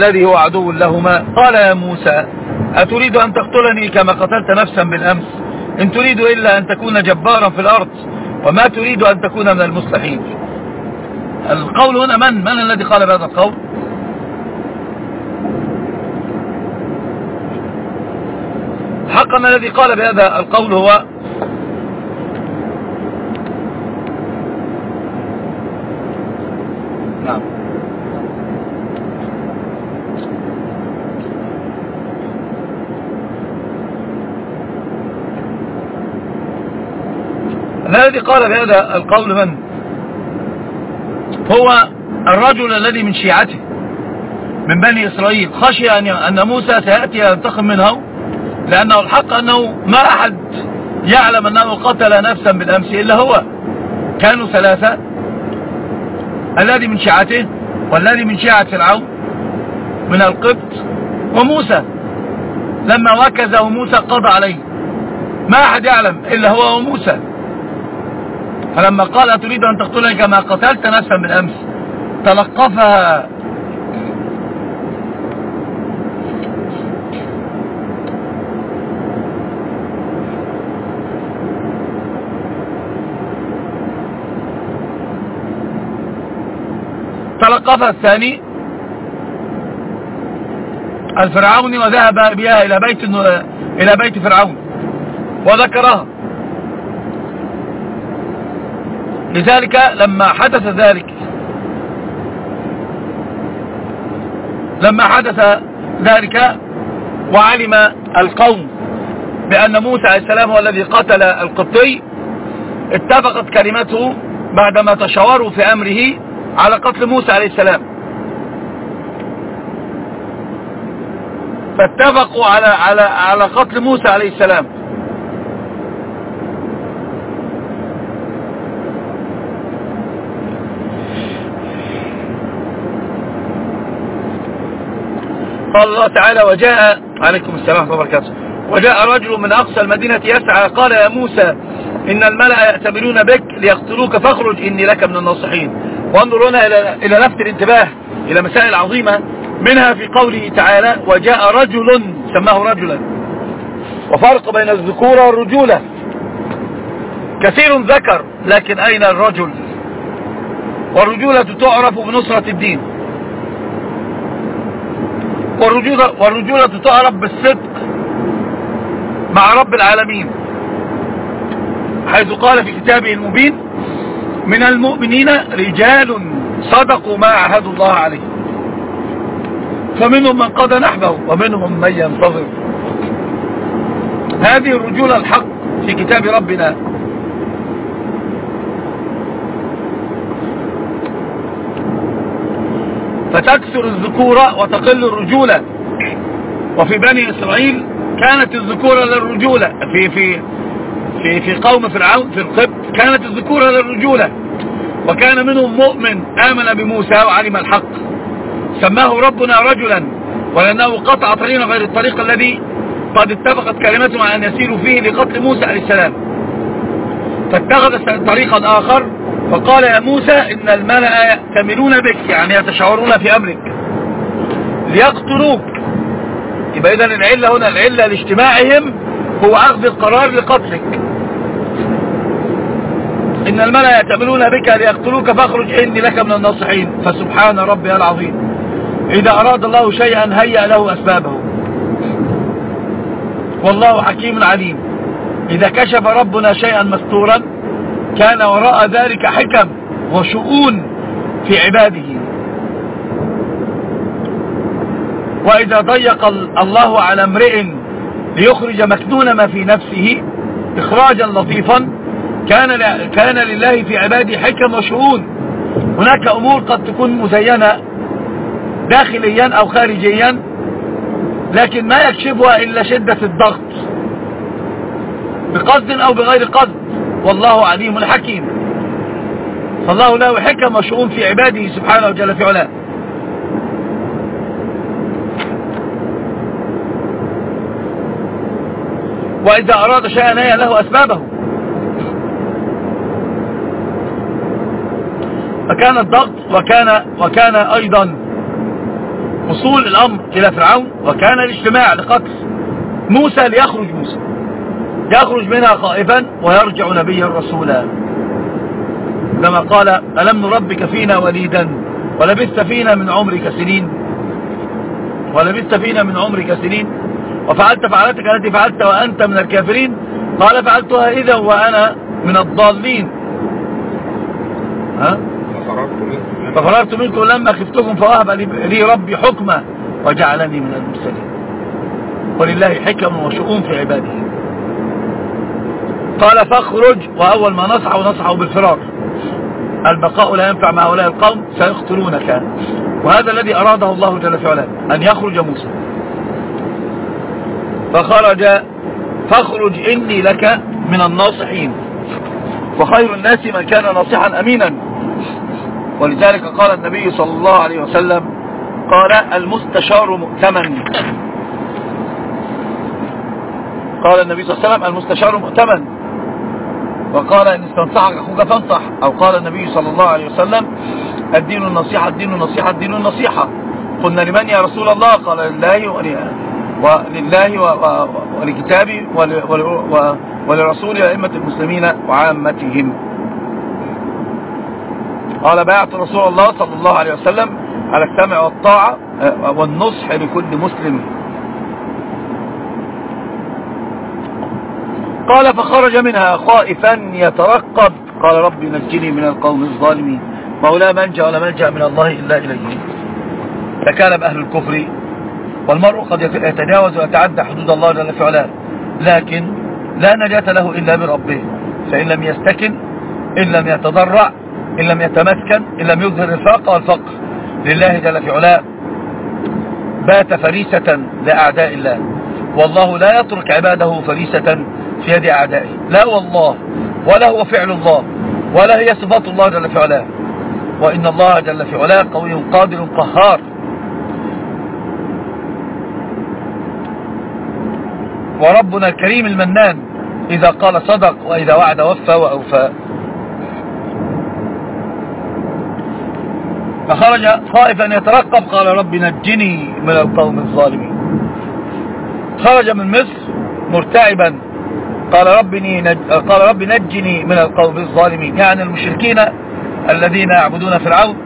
الذي هو عدو لهما. قال يا موسى أتريد أن تقتلني كما قتلت نفسا بالأمس؟ إن تريد إلا أن تكون جبارا في الأرض وما تريد أن تكون من المصلحين. القول هنا من؟ من الذي قال بهذا القول؟ حقا الذي قال بهذا القول هو نعم الذي قال بهذا القول من؟ هو الرجل الذي من شيعته من بني إسرائيل. خشي أن موسى سيأتي ينتقم منه لأنه الحق أنه ما أحد يعلم أنه قتل نفسا بالأمس إلا هو. كانوا ثلاثة الذي من شيعته والذي من شيعة فرعون من القبط وموسى. لما وكزه موسى قضى عليه. ما أحد يعلم إلا هو وموسى. فلما قال أتريد أن تقتلني كما قتلت نفسا بالأمس تلقفها. تلقفها الثاني الفرعوني وذهب بها إلى بيت إلى بيت فرعون وذكرها. لذلك لما حدث ذلك لما حدث ذلك وعلم القوم بأن موسى عليه السلام هو الذي قتل القبطي اتفقت كلمته بعدما تشاوروا في أمره على قتل موسى عليه السلام. فاتفقوا على على على قتل موسى عليه السلام. قال الله تعالى وجاء عليكم السلام ورحمة الله وبركاته. وجاء رجل من أقصى المدينة يسعى قال يا موسى إن الملأ يأتمرون بك ليقتلوك فاخرج إني لك من الناصحين. وانظر هنا إلى, لفت الانتباه إلى مسائل عظيمة منها في قوله تعالى وجاء رجل سماه رجلا. وفرق بين الذكورة والرجولة. كثير ذكر لكن أين الرجل؟ والرجولة تعرف بنصرة الدين. والرجولة, والرجولة تعرف بالصدق مع رب العالمين. حيث قال في كتابه المبين من المؤمنين رجال صدقوا ما عهدوا الله عليه. فمنهم من قضى نحبه ومنهم من ينتظر. هذه الرجولة الحق في كتاب ربنا. فتكثر الذكورة وتقل الرجولة وفي بني إسرائيل كانت الذكورة للرجولة في في في في قوم فرعون في القبط كانت الذكورة للرجولة وكان منهم مؤمن آمن بموسى وعلم الحق. سماه ربنا رجلا ولأنه قطع طريقا غير الطريق الذي قد اتفقت كلمتهم على أن يسيروا فيه لقتل موسى عليه السلام. فاتخذ طريقا آخر فقال يا موسى إن الملأ يأتمرون بك يعني يتشاورون في أمرك ليقتلوك. يبقى إذن العلة هنا العلة لاجتماعهم هو أخذ القرار لقتلك. إن الملأ يأتمرون بك ليقتلوك فاخرج إني لك من الناصحين. فسبحان ربي العظيم. إذا أراد الله شيئا هيأ له أسبابه. والله حكيم عليم. إذا كشف ربنا شيئا مستورا كان وراء ذلك حكم وشؤون في عباده. وإذا ضيق الله على امرئ ليخرج مكنون ما في نفسه إخراجا لطيفا كان كان لله في عباده حكم وشؤون. هناك أمور قد تكون مزينة داخليا أو خارجيا لكن ما يكشفها إلا شدة الضغط بقصد أو بغير قصد. والله عليم حكيم. فالله له حكم وشؤون في عباده سبحانه وجل في علاه. وإذا أراد شيئا هي له أسبابه. فكان الضغط وكان, وكان أيضا وصول الأمر إلى فرعون وكان الاجتماع لقتل موسى ليخرج موسى. يخرج منها خائفا ويرجع نبيا رسولا. كما قال ألم نربك فينا وليدا؟ ولبثت فينا من عمرك سنين. ولبثت فينا من عمرك سنين. وفعلت فعلتك التي فعلت وأنت من الكافرين؟ قال فعلتها إذا وأنا من الضالين. ها؟ ففررت منكم لما خفتكم فوهب لي ربي حكمة وجعلني من المرسلين. ولله حكم وشؤون في عباده. قال فاخرج وأول ما نصح ونصحه بالفرار. البقاء لا ينفع مع هؤلاء القوم سيقتلونك. وهذا الذي أراده الله جل وعلا أن يخرج موسى. فخرج فاخرج إني لك من الناصحين. وخير الناس من كان ناصحا أمينا. ولذلك قال النبي صلى الله عليه وسلم قال المستشار مؤتمن. قال النبي صلى الله عليه وسلم المستشار مؤتمن. وقال إن استنصحك أخوك فانصح. أو قال النبي صلى الله عليه وسلم الدين النصيحة الدين النصيحة الدين النصيحة. قلنا لمن يا رسول الله؟ قال لله ولله ولكتابي ولرسول أئمة المسلمين وعامتهم. قال بايعت رسول الله صلى الله عليه وسلم على السمع والطاعة آه، والنصح لكل مسلم. قال فخرج منها خائفا يترقب. قال ربي نجني من القوم الظالمين. ولا منجا ولا ملجأ من الله إلا إليه. تكالب أهل الكفر والمرء قد يتجاوز ويتعدى حدود الله جل في علاه. لكن لا نجاة له إلا بربه. فإن لم يستكن إن لم يتضرع إن لم يتمكن إن لم يظهر الفاقة والفقر. لله جل في علاه. بات فريسة لأعداء الله. والله لا يترك عباده فريسة في يد أعدائه لا والله ولا هو فعل الله ولا هي صفات الله جل في علاه. وإن الله جل في علاه قوي قادر قهار. وربنا الكريم المنان إذا قال صدق وإذا وعد وفى وأوفى. فخرج خائفا يترقب قال رب نجني من القوم الظالمين. خرج من مصر مرتعبا. قال رب, قال رب نجني من القوم الظالمين. يعني المشركين الذين يعبدون فرعون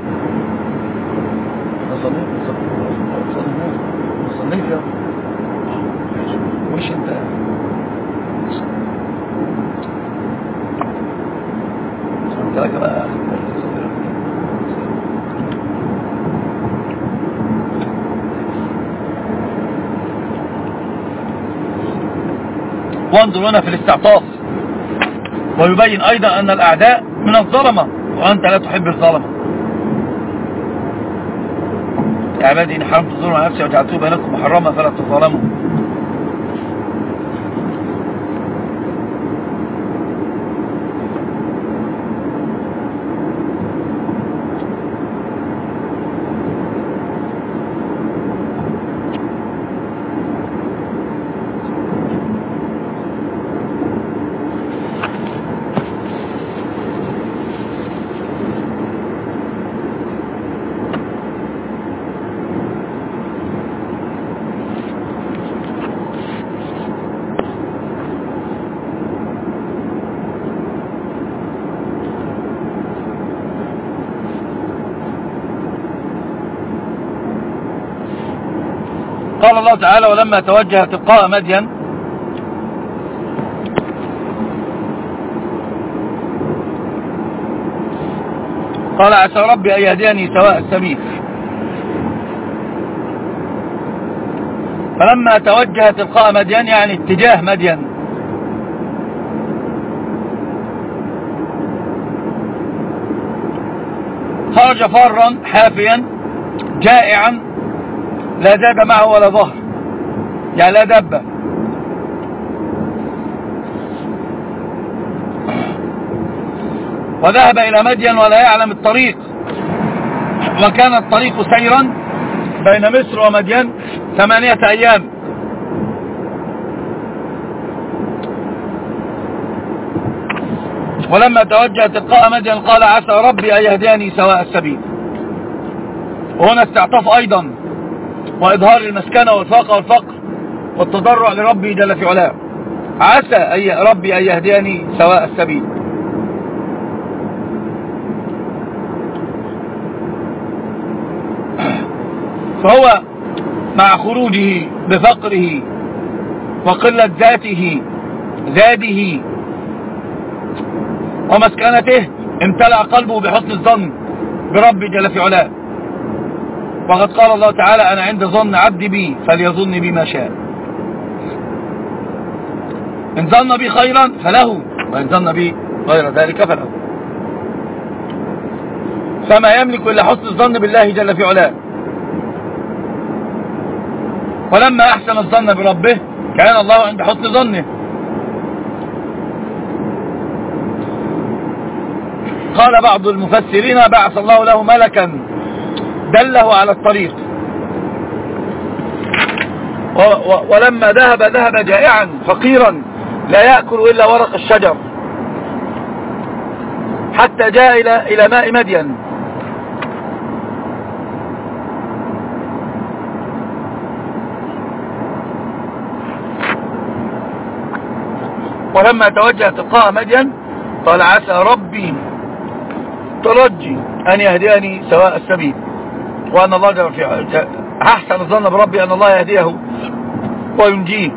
هنا في الاستعطاف. ويبين أيضا أن الأعداء من الظلمة وأنت لا تحب الظلمة. يا عبادي إن حرمت الظلم على نفسي وجعلته بينكم محرما فلا تظلموا. قال الله تعالى ولما توجه تلقاء مدين قال عسى ربي أن يهديني سواء السبيل. فلما توجه تلقاء مدين يعني اتجاه مدين. خرج فارا حافيا جائعا لا زاد معه ولا ظهر. يعني لا دبة وذهب إلى مدين ولا يعلم الطريق. وكان الطريق سيرا بين مصر ومدين ثمانية أيام. ولما توجه تلقاء مدين قال عسى ربي أن يهديني سواء السبيل. وهنا استعطف أيضا. وإظهار المسكنة والفاقة والفقر والتضرع لربي جل في علاه. عسى أي ربي أن يهديني سواء السبيل. فهو مع خروجه بفقره وقلة ذاته زاده ومسكنته امتلأ قلبه بحسن الظن بربي جل في علاه. وقد قال الله تعالى أنا عند ظن عبدي بي فليظن بي ما شاء. إن ظن بي خيرا فله وإن ظن بي غير ذلك فله. فما يملك إلا حسن الظن بالله جل في علاه. ولما أحسن الظن بربه كان الله عند حسن ظنه. قال بعض المفسرين بعث الله له ملكا دله على الطريق. ولما ذهب ذهب جائعا فقيرا لا يأكل إلا ورق الشجر. حتى جاء إلى إلى ماء مدين. ولما توجه تلقاء مدين قال عسى ربي ترجي أن يهديني سواء السبيل. وأن الله جل في أحسن الظن بربي أن الله يهديه وينجيه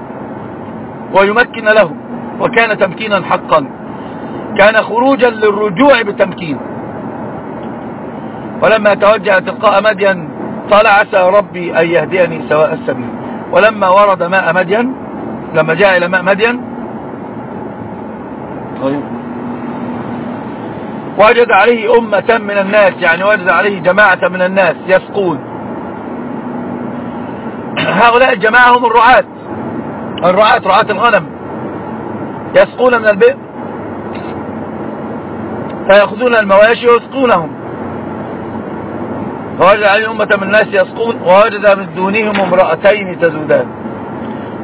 ويمكن له وكان تمكينا حقا. كان خروجا للرجوع بتمكين. ولما توجه تلقاء مدين قال عسى ربي أن يهديني سواء السبيل. ولما ورد ماء مدين لما جاء إلى ماء مدين طيب. وجد عليه أمة من الناس يعني وجد عليه جماعة من الناس يسقون. هؤلاء الجماعة هم الرعاة. الرعاة رعاة الغنم. يسقون من البئر. فيأخذون المواشي ويسقونهم. فوجد عليه أمة من الناس يسقون ووجد من دونهم امرأتين تزودان.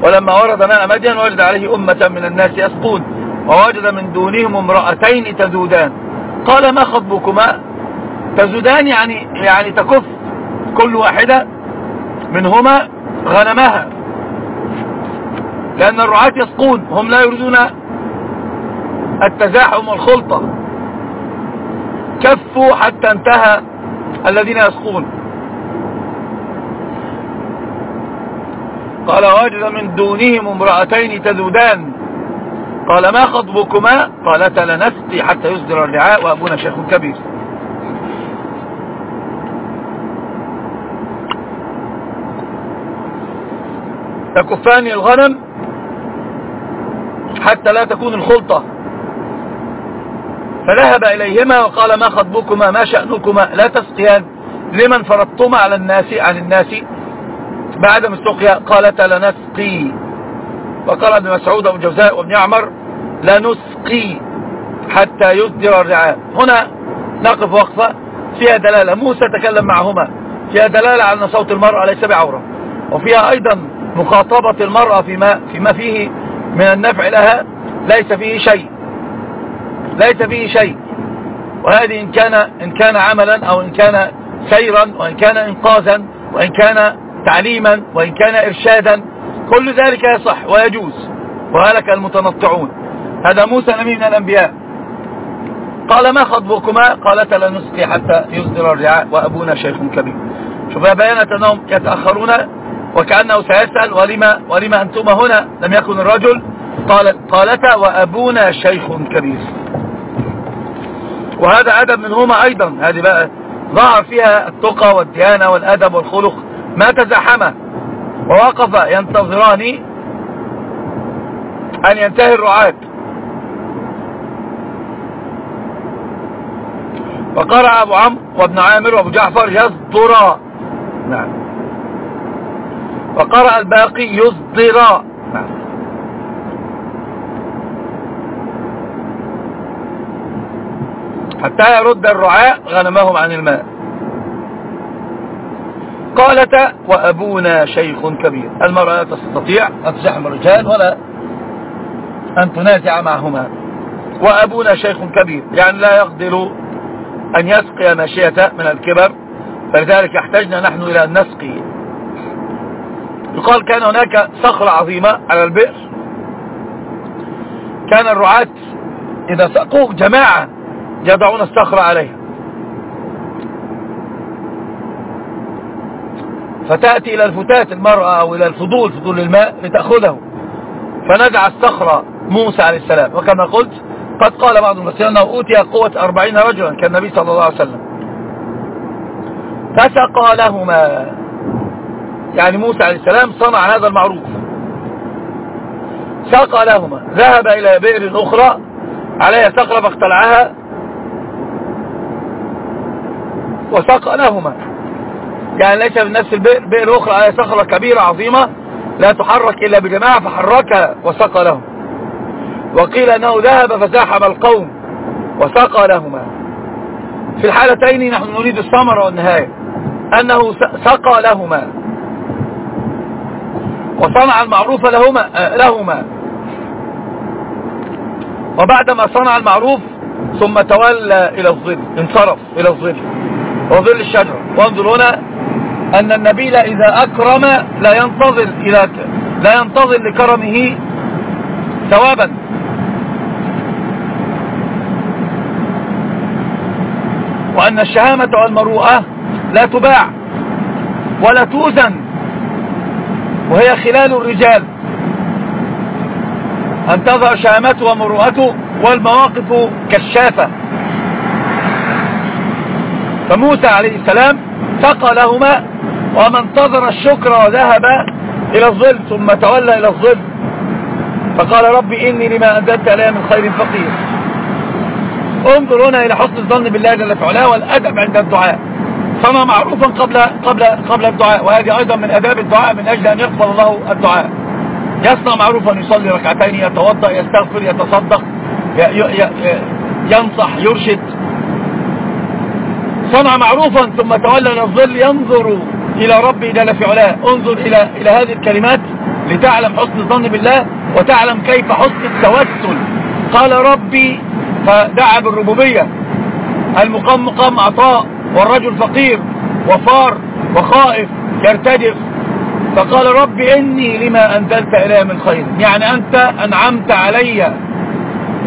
ولما ورد ماء مدين وجد عليه أمة من الناس يسقون. ووجد من دونهم امرأتين تزودان. قال ما خطبكما؟ تزودان يعني يعني تكف كل واحدة منهما غنمها. لأن الرعاة يسقون هم لا يريدون التزاحم والخلطة. كفوا حتى انتهى الذين يسقون. قال وجد من دونهم امرأتين تذودان قال ما خطبكما؟ قالتا لنسقي حتى يصدر الرعاء وأبونا شيخ كبير. تكفان الغنم حتى لا تكون الخلطة. فذهب إليهما وقال ما خطبكما؟ ما شأنكما؟ لا تسقيان. لمن فرضتما على الناس عن الناس؟ بعدم السقيا قالتا لنسقي وقال ابن مسعود وابن جوزاء وابن يعمر لا نسقي حتى يصدر الرعاء. هنا نقف وقفة فيها دلالة. موسى تكلم معهما. فيها دلالة على أن صوت المرأة ليس بعورة. وفيها أيضا مخاطبة المرأة فيما, فيما فيه من النفع لها ليس فيه شيء. ليس فيه شيء. وهذه إن كان, إن كان عملا أو إن كان سيرا وإن كان إنقاذا وإن كان تعليما وإن كان إرشادا كل ذلك يصح ويجوز وهلك المتنطعون. هذا موسى نبي من الأنبياء. قال ما خطبكما؟ قالت لا نسقي حتى يصدر الرعاء وأبونا شيخ كبير. شوف بيانت أنهم يتأخرون وكأنه سيسأل ولما, ولما أنتم هنا؟ لم يكن الرجل. قال قالتا وأبونا شيخ كبير. وهذا أدب منهما أيضا. هذه بقى ظهر فيها التقى والديانة والأدب والخلق. ما تزحم ووقف ينتظران أن ينتهي الرعاة. وقرأ أبو عمرو وابن عامر وأبو جعفر يصدرا نعم. وقرأ الباقي يصدرا نعم. حتى يرد الرعاء غنمهم عن الماء. قالت وأبونا شيخ كبير. المرأة لا تستطيع أن تزحم الرجال ولا أن تنازع معهما. وأبونا شيخ كبير. يعني لا يقدر أن يسقي ماشية من الكبر. فلذلك احتجنا نحن إلى أن نسقي. يقال كان هناك صخرة عظيمة على البئر. كان الرعاة إذا سقوا جماعة يضعون الصخرة عليها. فتأتي إلى الفتاة المرأة أو إلى الفضول فضول الماء لتأخذه. فنزع الصخرة موسى عليه السلام. وكما قلت قد قال بعض المسلمين أنه أوتي قوة أربعين رجلا. كالنبي صلى الله عليه وسلم. فسقى لهما. يعني موسى عليه السلام صنع هذا المعروف. سقى لهما. ذهب إلى بئر أخرى عليها صخرة فاختلعها وسقى لهما. يعني ليس من نفس البئر بئر أخرى عليها صخرة كبيرة عظيمة لا تحرك إلا بجماعة فحركها وسقى لهم. وقيل أنه ذهب فزاحم القوم وسقى لهما. في الحالتين نحن نريد الثمرة والنهاية. أنه سقى لهما. وصنع المعروف لهما, لهما. وبعدما صنع المعروف ثم تولى إلى الظل انصرف إلى الظل. وظل الشجرة وانظر هنا أن النبيل إذا أكرم لا ينتظر إلى لا ينتظر لكرمه ثوابا. وأن الشهامة والمروءة لا تباع ولا توزن وهي خلال الرجال. أن تظهر شهامته ومروءته والمواقف كالشافة. فموسى عليه السلام سقى لهما ومن انتظر الشكر وذهب إلى الظل ثم تولى إلى الظل فقال رب إني لما أنزلت علي من خير فقير. انظر هنا إلى حسن الظن بالله جل في علاه والأدب عند الدعاء. فما معروفا قبل قبل قبل الدعاء وهذه أيضا من أداب الدعاء من أجل أن يقبل الله الدعاء. يصنع معروفا يصلي ركعتين يتوضأ يستغفر يتصدق ينصح يرشد. صنع معروفا ثم تولى الظل ينظر إلى ربي جل في علاه. انظر إلى, إلى هذه الكلمات لتعلم حسن الظن بالله وتعلم كيف حسن التوسل. قال ربي فدعا بالربوبية. المقام مقام عطاء والرجل فقير وفار وخائف يرتجف فقال رب إني لما أنزلت إلي من خير. يعني أنت أنعمت علي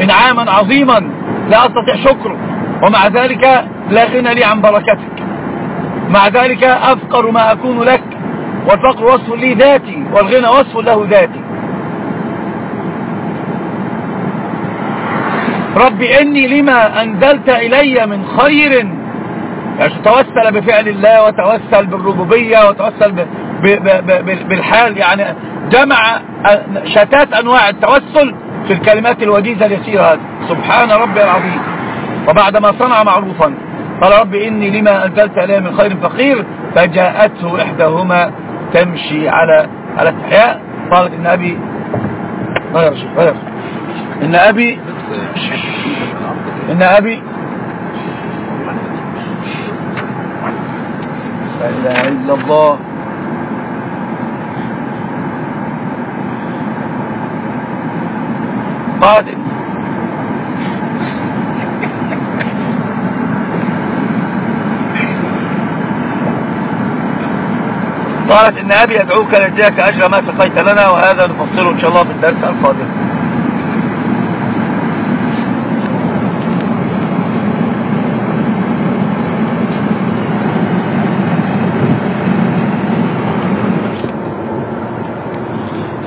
إنعاما عظيما. لا أستطيع شكره. ومع ذلك لا غنى لي عن بركتك. مع ذلك أفقر ما أكون لك والفقر وصف لي ذاتي والغنى وصف له ذاتي. رب إني لما أنزلت إلي من خير يعني توسل بفعل الله وتوسل بالربوبية وتوسل ب ب ب بالحال يعني جمع شتات أنواع التوسل في الكلمات الوجيزة اليسيرة هذه. سبحان ربي العظيم. وبعدما صنع معروفا. قال رب إني لما أنزلت إليه من خير فقير فجاءته إحداهما تمشي على على استحياء قالت إن أبي غير غير. إن أبي إن أبي لا إله إلا الله. قالت قالت إن أبي يدعوك ليجزيك أجر ما سقيت لنا وهذا نفصله إن شاء الله في الدرس القادم.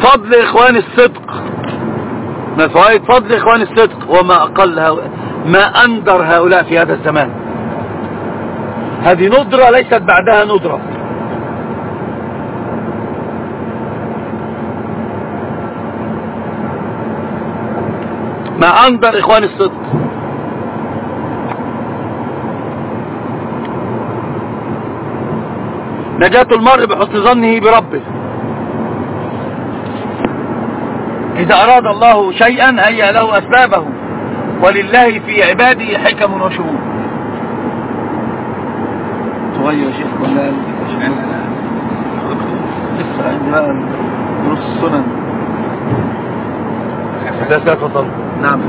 فضل إخوان الصدق. ما فوائد فضل إخوان الصدق وما أقل ما أندر هؤلاء في هذا الزمان. هذه ندرة ليست بعدها ندرة. ما أنظر إخوان الصدق. نجاة المرء بحسن ظنه بربه. إذا أراد الله شيئا هيأ له أسبابه. ولله في عباده حكم وشهود. تغير يا شيخ ولا لسه عندي بقى دروس السنن لا تفضل نعم.